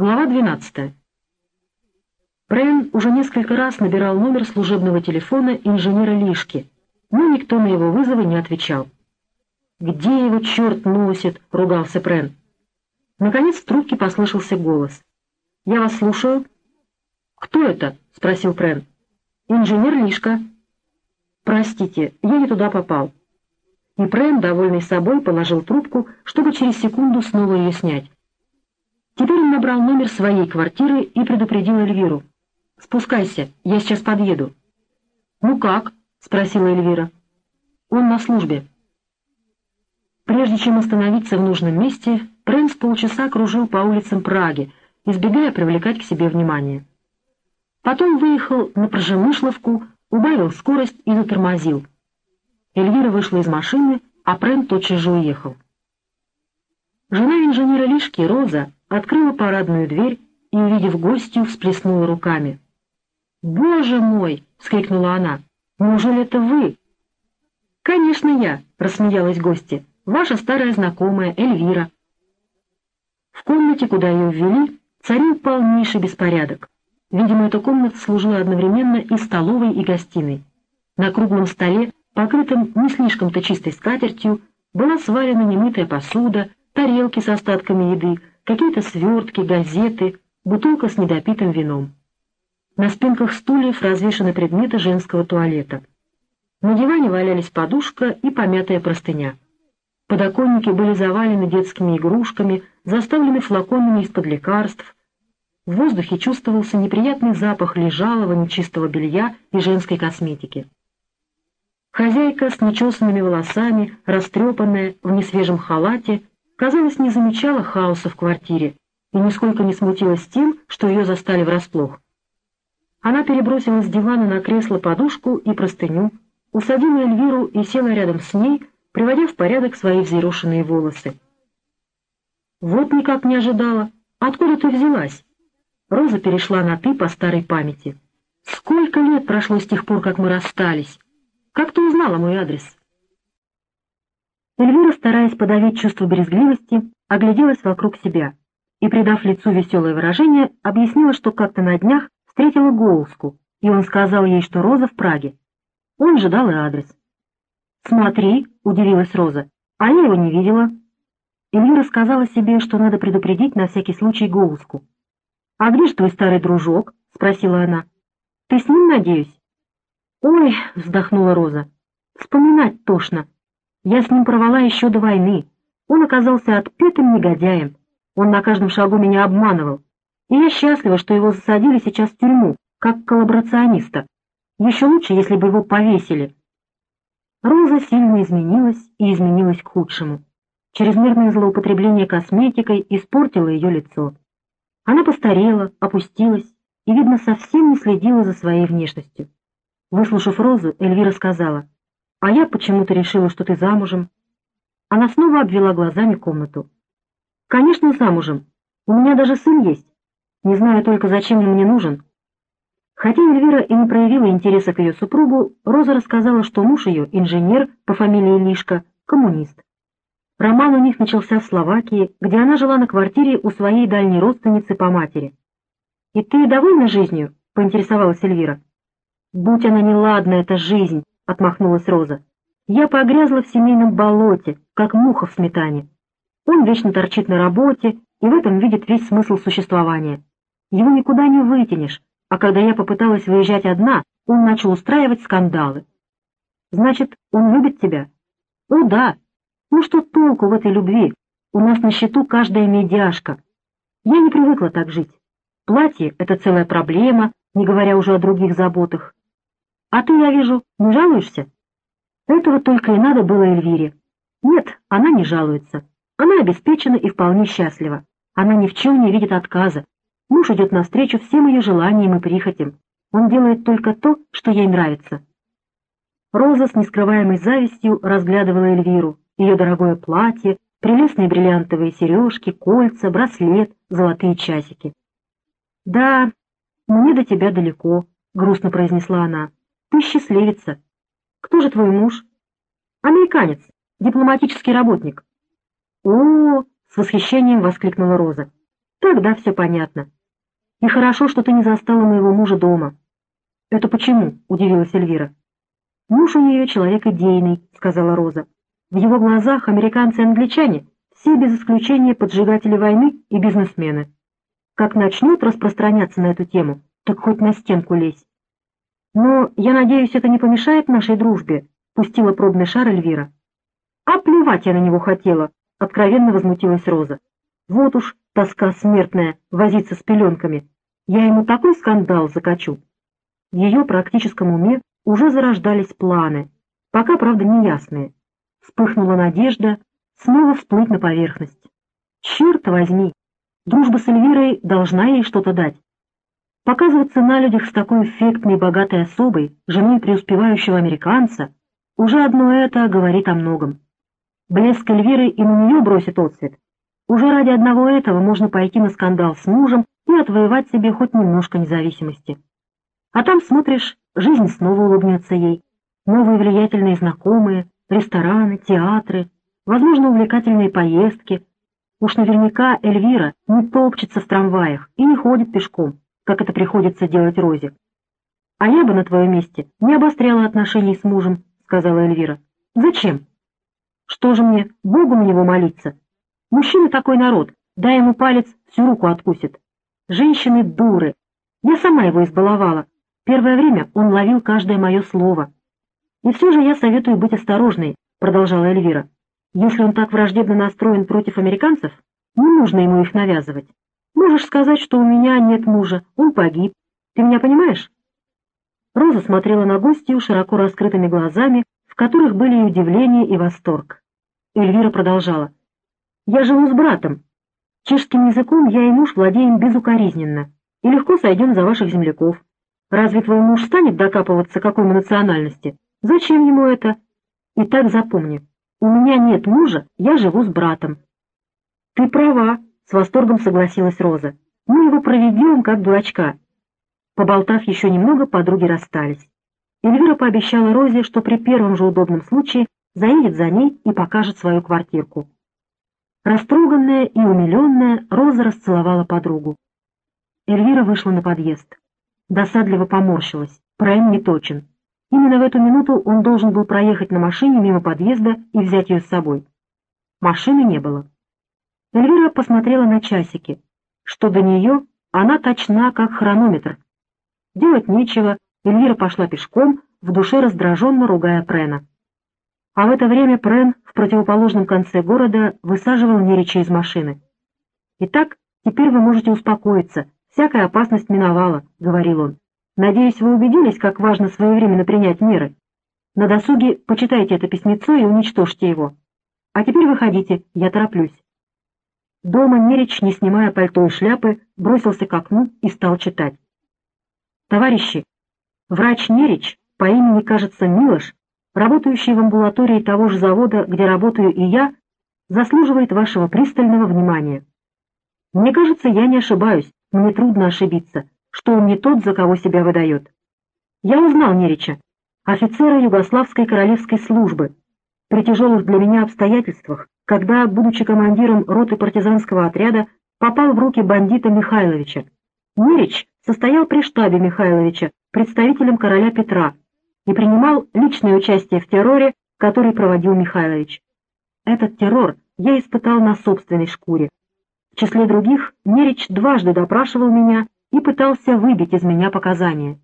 Глава 12. Брэн уже несколько раз набирал номер служебного телефона инженера Лишки, но никто на его вызовы не отвечал. «Где его черт носит?» — ругался Брэн. Наконец в трубке послышался голос. «Я вас слушаю». «Кто это?» — спросил Прен. «Инженер Лишка». «Простите, я не туда попал». И Прен, довольный собой, положил трубку, чтобы через секунду снова ее снять. Теперь он набрал номер своей квартиры и предупредил Эльвиру. «Спускайся, я сейчас подъеду». «Ну как?» — спросила Эльвира. «Он на службе». Прежде чем остановиться в нужном месте, Прэнс полчаса кружил по улицам Праги, избегая привлекать к себе внимание. Потом выехал на Прожемышловку, убавил скорость и затормозил. Эльвира вышла из машины, а Прэн тотчас же уехал. Жена инженера Лишки, Роза, открыла парадную дверь и, увидев гостью, всплеснула руками. «Боже мой!» — вскрикнула она. «Неужели это вы?» «Конечно я!» — рассмеялась гостья. «Ваша старая знакомая Эльвира». В комнате, куда ее ввели, царил полнейший беспорядок. Видимо, эта комната служила одновременно и столовой, и гостиной. На круглом столе, покрытом не слишком-то чистой скатертью, была свалена немытая посуда, тарелки с остатками еды, какие-то свертки, газеты, бутылка с недопитым вином. На спинках стульев развешаны предметы женского туалета. На диване валялись подушка и помятая простыня. Подоконники были завалены детскими игрушками, заставлены флаконами из-под лекарств. В воздухе чувствовался неприятный запах лежалого нечистого белья и женской косметики. Хозяйка с нечесанными волосами, растрепанная в несвежем халате, казалось, не замечала хаоса в квартире и нисколько не смутилась тем, что ее застали врасплох. Она перебросила с дивана на кресло подушку и простыню, усадила Эльвиру и села рядом с ней, приводя в порядок свои взъерошенные волосы. «Вот никак не ожидала. Откуда ты взялась?» Роза перешла на «ты» по старой памяти. «Сколько лет прошло с тех пор, как мы расстались? Как ты узнала мой адрес?» Эльвира, стараясь подавить чувство брезгливости, огляделась вокруг себя и, придав лицу веселое выражение, объяснила, что как-то на днях встретила Гоуску, и он сказал ей, что Роза в Праге. Он же дал и адрес. «Смотри», — удивилась Роза, — «а я его не видела». Эльвира сказала себе, что надо предупредить на всякий случай Гоуску. «А где же твой старый дружок?» — спросила она. «Ты с ним, надеюсь?» «Ой», — вздохнула Роза, — «вспоминать тошно. Я с ним порвала еще до войны. Он оказался отпетым негодяем. Он на каждом шагу меня обманывал. И я счастлива, что его засадили сейчас в тюрьму, как коллаборациониста. Еще лучше, если бы его повесили». Роза сильно изменилась и изменилась к худшему. Чрезмерное злоупотребление косметикой испортило ее лицо. Она постарела, опустилась и, видно, совсем не следила за своей внешностью. Выслушав Розу, Эльвира сказала, «А я почему-то решила, что ты замужем». Она снова обвела глазами комнату. «Конечно, замужем. У меня даже сын есть. Не знаю только, зачем он мне нужен. Хотя Эльвира и не проявила интереса к ее супругу, Роза рассказала, что муж ее, инженер по фамилии Лишка, коммунист. Роман у них начался в Словакии, где она жила на квартире у своей дальней родственницы по матери. «И ты довольна жизнью?» — поинтересовалась Эльвира. «Будь она неладна, эта жизнь!» — отмахнулась Роза. «Я погрязла в семейном болоте, как муха в сметане. Он вечно торчит на работе и в этом видит весь смысл существования. Его никуда не вытянешь, а когда я попыталась выезжать одна, он начал устраивать скандалы. Значит, он любит тебя? О, да. Ну что толку в этой любви? У нас на счету каждая медяшка. Я не привыкла так жить. Платье — это целая проблема, не говоря уже о других заботах. А ты, я вижу, не жалуешься? Этого только и надо было Эльвире. Нет, она не жалуется. Она обеспечена и вполне счастлива. Она ни в чем не видит отказа, Муж идет навстречу всем ее желаниям и прихотям. Он делает только то, что ей нравится. Роза с нескрываемой завистью разглядывала Эльвиру, ее дорогое платье, прелестные бриллиантовые сережки, кольца, браслет, золотые часики. «Да, мне до тебя далеко», — грустно произнесла она. «Ты счастливица. Кто же твой муж?» «Американец, дипломатический работник». «О!» — с восхищением воскликнула Роза. Тогда все понятно. И хорошо, что ты не застала моего мужа дома. Это почему? — удивилась Эльвира. Муж у нее человек идейный, — сказала Роза. В его глазах американцы и англичане все без исключения поджигатели войны и бизнесмены. Как начнут распространяться на эту тему, так хоть на стенку лезь. Но, я надеюсь, это не помешает нашей дружбе, — пустила пробный шар Эльвира. А плевать я на него хотела, — откровенно возмутилась Роза. Вот уж тоска смертная, возиться с пеленками. Я ему такой скандал закачу. В ее практическом уме уже зарождались планы, пока, правда, неясные. Вспыхнула надежда снова всплыть на поверхность. Черт возьми! Дружба с Эльвирой должна ей что-то дать. Показываться на людях с такой эффектной богатой особой, женой преуспевающего американца, уже одно это говорит о многом. Блеск Эльвиры и на нее бросит отцвет. Уже ради одного этого можно пойти на скандал с мужем и отвоевать себе хоть немножко независимости. А там, смотришь, жизнь снова улыбнется ей. Новые влиятельные знакомые, рестораны, театры, возможно, увлекательные поездки. Уж наверняка Эльвира не топчется в трамваях и не ходит пешком, как это приходится делать Розе. «А я бы на твоем месте не обостряла отношений с мужем», — сказала Эльвира. «Зачем? Что же мне, Богу на него молиться? Мужчина такой народ, дай ему палец, всю руку откусит. Женщины дуры. Я сама его избаловала. Первое время он ловил каждое мое слово. И все же я советую быть осторожной, продолжала Эльвира. Если он так враждебно настроен против американцев, не нужно ему их навязывать. Можешь сказать, что у меня нет мужа, он погиб. Ты меня понимаешь? Роза смотрела на гостью широко раскрытыми глазами, которых были и удивление, и восторг. Эльвира продолжала. «Я живу с братом. Чешским языком я и муж владеем безукоризненно, и легко сойдем за ваших земляков. Разве твой муж станет докапываться, какой мы национальности? Зачем ему это? И так запомни, у меня нет мужа, я живу с братом». «Ты права», — с восторгом согласилась Роза. «Мы его проведем, как дурачка». Поболтав еще немного, подруги расстались. Эльвира пообещала Розе, что при первом же удобном случае заедет за ней и покажет свою квартирку. Растроганная и умиленная, Роза расцеловала подругу. Эльвира вышла на подъезд. Досадливо поморщилась. Прайм не точен. Именно в эту минуту он должен был проехать на машине мимо подъезда и взять ее с собой. Машины не было. Эльвира посмотрела на часики. Что до нее, она точна, как хронометр. Делать нечего, Эльвира пошла пешком, в душе раздраженно ругая Прена. А в это время Прен в противоположном конце города высаживал Нерича из машины. «Итак, теперь вы можете успокоиться, всякая опасность миновала», — говорил он. «Надеюсь, вы убедились, как важно своевременно принять меры. На досуге почитайте это письмецо и уничтожьте его. А теперь выходите, я тороплюсь». Дома Нерич, не снимая пальто и шляпы, бросился к окну и стал читать. «Товарищи, Врач Нерич, по имени, кажется, Милош, работающий в амбулатории того же завода, где работаю и я, заслуживает вашего пристального внимания. Мне кажется, я не ошибаюсь, мне трудно ошибиться, что он не тот, за кого себя выдает. Я узнал Нерича, офицера Югославской королевской службы, при тяжелых для меня обстоятельствах, когда, будучи командиром роты партизанского отряда, попал в руки бандита Михайловича. Нерич состоял при штабе Михайловича, представителем короля Петра, и принимал личное участие в терроре, который проводил Михайлович. Этот террор я испытал на собственной шкуре. В числе других Нерич дважды допрашивал меня и пытался выбить из меня показания.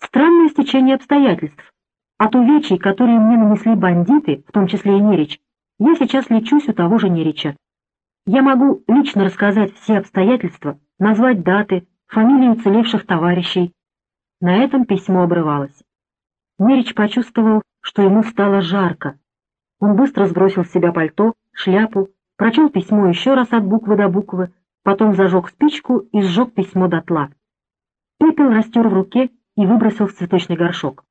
Странное стечение обстоятельств. От увечий, которые мне нанесли бандиты, в том числе и Нерич, я сейчас лечусь у того же Нерича. Я могу лично рассказать все обстоятельства, назвать даты, фамилии уцелевших товарищей. На этом письмо обрывалось. Мерич почувствовал, что ему стало жарко. Он быстро сбросил с себя пальто, шляпу, прочел письмо еще раз от буквы до буквы, потом зажег спичку и сжег письмо дотла. Пепел растер в руке и выбросил в цветочный горшок.